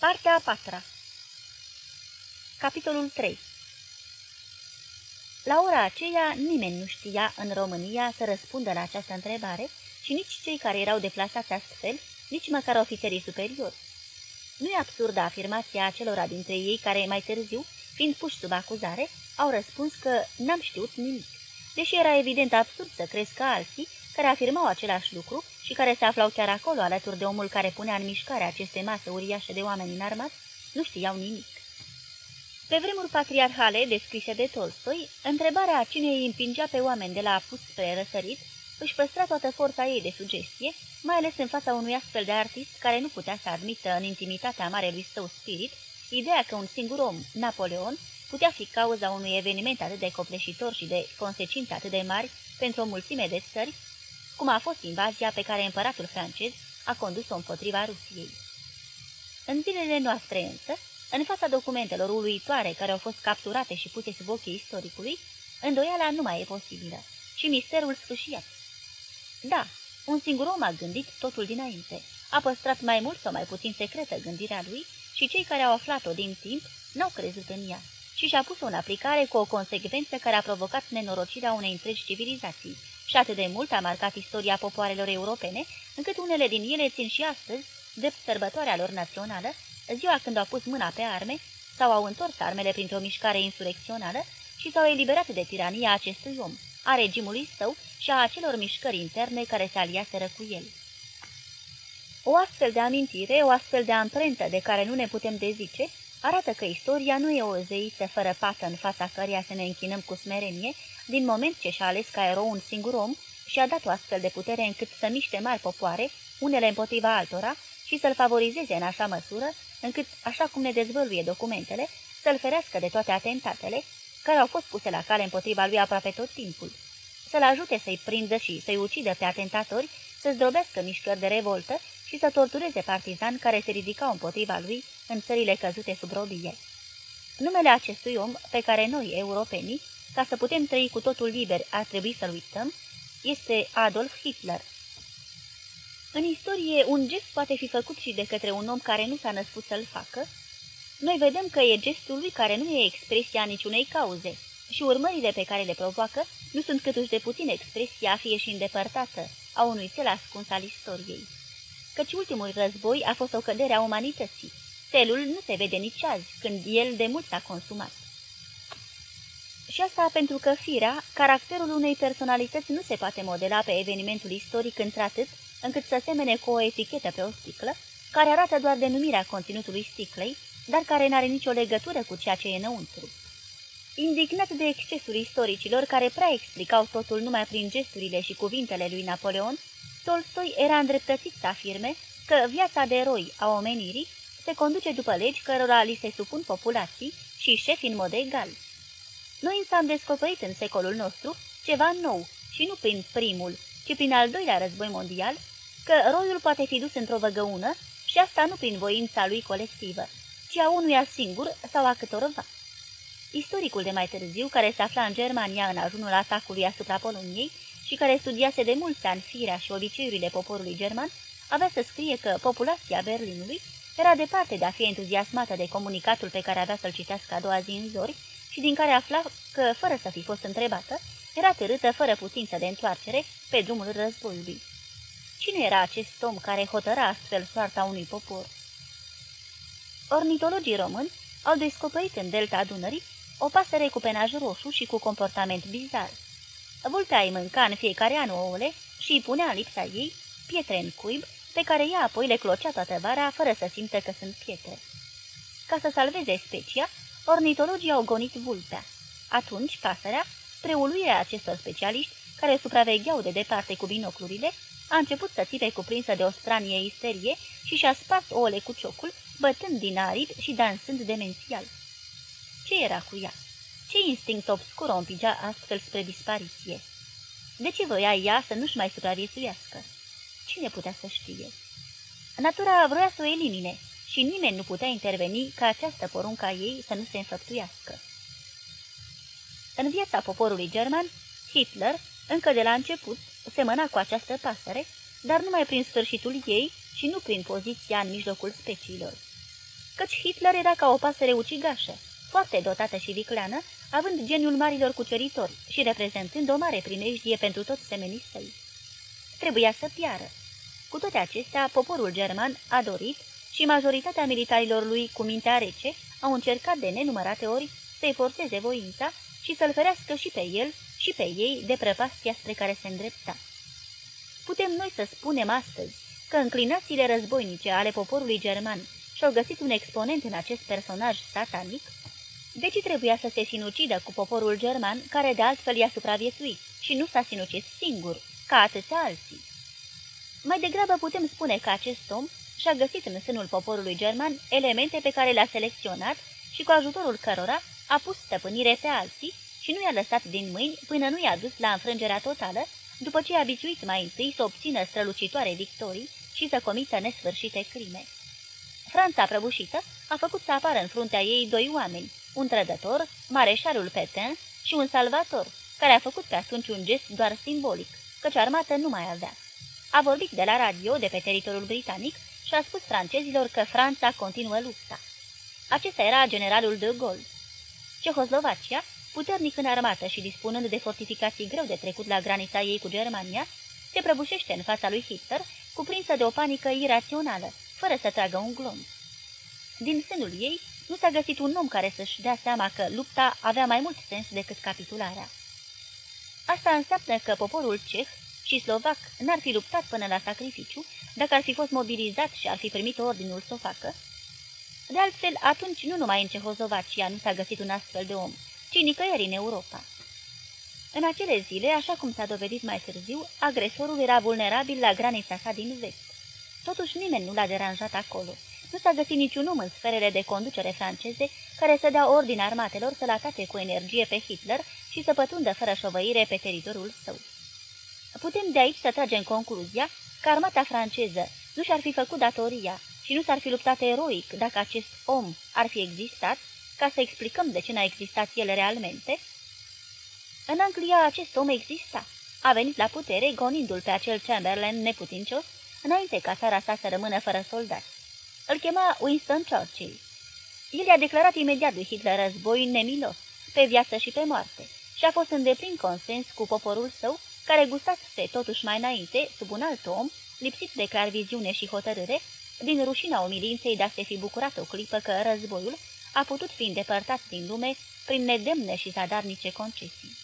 Partea a patra. Capitolul 3 La ora aceea nimeni nu știa în România să răspundă la această întrebare și nici cei care erau deplasați astfel, nici măcar ofițerii superiori. Nu e absurdă afirmația acelora dintre ei care mai târziu, fiind puși sub acuzare, au răspuns că n-am știut nimic, deși era evident absurd să crezi că alții, care afirmau același lucru și care se aflau chiar acolo alături de omul care punea în mișcare aceste mase uriașe de oameni înarmați, nu știau nimic. Pe vremuri patriarhale descrise de Tolstoi, întrebarea cine îi împingea pe oameni de la apus spre răsărit își păstra toată forța ei de sugestie, mai ales în fața unui astfel de artist care nu putea să admită în intimitatea marelui său spirit ideea că un singur om, Napoleon, putea fi cauza unui eveniment atât de copleșitor și de consecințe atât de mari pentru o mulțime de țări, cum a fost invazia pe care împăratul francez a condus-o împotriva Rusiei. În zilele noastre însă, în fața documentelor uluitoare care au fost capturate și puse sub ochii istoricului, îndoiala nu mai e posibilă și misterul sfâșiat. Da, un singur om a gândit totul dinainte, a păstrat mai mult sau mai puțin secretă gândirea lui și cei care au aflat-o din timp n-au crezut în ea și și-a pus-o în aplicare cu o consecvență care a provocat nenorocirea unei întregi civilizații și atât de mult a marcat istoria popoarelor europene, încât unele din ele țin și astăzi, drept sărbătoarea lor națională, ziua când au pus mâna pe arme sau au întors armele printr-o mișcare insurecțională și s-au eliberat de tirania acestui om, a regimului său și a acelor mișcări interne care se aliaseră cu el. O astfel de amintire, o astfel de amprentă de care nu ne putem dezice, arată că istoria nu e o zeiță fără pată în fața căreia să ne închinăm cu smerenie, din moment ce și-a ales ca erou un singur om și a dat o astfel de putere încât să miște mari popoare, unele împotriva altora, și să-l favorizeze în așa măsură, încât, așa cum ne dezvăluie documentele, să-l ferească de toate atentatele, care au fost puse la cale împotriva lui aproape tot timpul, să-l ajute să-i prindă și să-i ucidă pe atentatori, să zdrobească mișcări de revoltă și să tortureze partizani care se ridicau împotriva lui în țările căzute sub robie. Numele acestui om, pe care noi, europenii, ca să putem trăi cu totul liber, ar trebui să-l uităm, este Adolf Hitler. În istorie, un gest poate fi făcut și de către un om care nu s-a născut să-l facă. Noi vedem că e gestul lui care nu e expresia niciunei cauze și urmările pe care le provoacă nu sunt câtuși de puțin expresia, fie și îndepărtată, a unui cel ascuns al istoriei. Căci ultimul război a fost o cădere a umanității. Celul nu se vede nici azi, când el de mult s-a consumat. Și asta pentru că firea, caracterul unei personalități nu se poate modela pe evenimentul istoric într-atât încât să semene cu o etichetă pe o sticlă, care arată doar denumirea conținutului sticlei, dar care n-are nicio legătură cu ceea ce e înăuntru. Indignat de excesul istoricilor care prea explicau totul numai prin gesturile și cuvintele lui Napoleon, Tolstoi era îndreptățit să afirme că viața de eroi a omenirii se conduce după legi cărora li se supun populații și șefi în mod egal. Noi însă am descoperit în secolul nostru ceva nou și nu prin primul, ci prin al doilea război mondial, că roiul poate fi dus într-o văgăună și asta nu prin voința lui colectivă, ci a unuia singur sau a câtorva. Istoricul de mai târziu, care se afla în Germania în ajunul atacului asupra Poloniei și care studiase de mulți ani firea și obiceiurile poporului german, avea să scrie că populația Berlinului era departe de a fi entuziasmată de comunicatul pe care avea să-l citească a doua zi în zori și din care afla că, fără să fi fost întrebată, era târâtă fără putință de întoarcere pe drumul războiului. Cine era acest om care hotăra astfel soarta unui popor? Ornitologii români au descoperit în delta Dunării o pasăre cu penaj roșu și cu comportament bizar. Vulpea îi mânca în fiecare an ouăle și îi punea în lipsa ei pietre în cuib, pe care ea apoi le clocea toată vara fără să simtă că sunt pietre. Ca să salveze specia, ornitologii au gonit vulpea. Atunci, pasărea, spre uluirea acestor specialiști, care supravegheau de departe cu binoclurile, a început să țipe cuprinsă de o stranie isterie și și-a spart ouăle cu ciocul, bătând din aripi și dansând demențial. Ce era cu ea? Ce instinct obscur o împingea astfel spre dispariție? De ce voia ea să nu-și mai supraviețuiască? Cine putea să știe? Natura vroia să o elimine și nimeni nu putea interveni ca această porunca ei să nu se înfăptuiască. În viața poporului german, Hitler, încă de la început, semăna cu această pasăre, dar numai prin sfârșitul ei și nu prin poziția în mijlocul speciilor. căci Hitler era ca o pasăre ucigașă, foarte dotată și vicleană, având geniul marilor cuceritori și reprezentând o mare primejdie pentru toți semenii săi. Trebuia să piară. Cu toate acestea, poporul german a dorit și majoritatea militarilor lui cu mintea rece au încercat de nenumărate ori să-i forțeze voința și să-l ferească și pe el și pe ei de prăpastia spre care se îndrepta. Putem noi să spunem astăzi că înclinațiile războinice ale poporului german și-au găsit un exponent în acest personaj satanic, deci trebuia să se sinucidă cu poporul german, care de altfel i-a supraviețuit și nu s-a sinucis singur, ca atâția alții. Mai degrabă putem spune că acest om și-a găsit în sânul poporului german elemente pe care le-a selecționat și cu ajutorul cărora a pus stăpânire pe alții și nu i-a lăsat din mâini până nu i-a dus la înfrângerea totală, după ce a biciuit mai întâi să obțină strălucitoare victorii și să comită nesfârșite crime. Franța prăbușită a făcut să apară în fruntea ei doi oameni, un trădător, mareșalul Petain și un salvator, care a făcut pe atunci un gest doar simbolic, căci armată nu mai avea. A vorbit de la radio de pe teritoriul britanic și a spus francezilor că Franța continuă lupta. Acesta era generalul de Gaulle. Cehoslovacia, puternic în armată și dispunând de fortificații greu de trecut la granița ei cu Germania, se prăbușește în fața lui Hitler, cuprinsă de o panică irațională, fără să tragă un glonț. Din sânul ei nu s-a găsit un om care să-și dea seama că lupta avea mai mult sens decât capitularea. Asta înseamnă că poporul ceh și slovac n-ar fi luptat până la sacrificiu dacă ar fi fost mobilizat și ar fi primit ordinul să o facă. De altfel, atunci nu numai în Cehoslovacia nu s-a găsit un astfel de om, ci nicăieri în Europa. În acele zile, așa cum s-a dovedit mai târziu, agresorul era vulnerabil la granița sa din vest. Totuși nimeni nu l-a deranjat acolo. Nu s-a găsit niciun om în sferele de conducere franceze care să dea ordine armatelor să-l atace cu energie pe Hitler și să pătundă fără șovăire pe teritoriul său. Putem de aici să tragem concluzia că armata franceză nu și-ar fi făcut datoria și nu s-ar fi luptat eroic dacă acest om ar fi existat, ca să explicăm de ce n-a existat el realmente. În Anglia acest om exista. A venit la putere gonindu-l pe acel Chamberlain neputincios, înainte ca țara sa să rămână fără soldați. Îl chema Winston Churchill. El i-a declarat imediat lui Hitler război nemilos, pe viață și pe moarte, și a fost în deplin consens cu poporul său, care gustase totuși mai înainte, sub un alt om, lipsit de clar viziune și hotărâre, din rușina umilinței de a se fi bucurat o clipă că războiul a putut fi îndepărtat din lume prin nedemne și zadarnice concesii.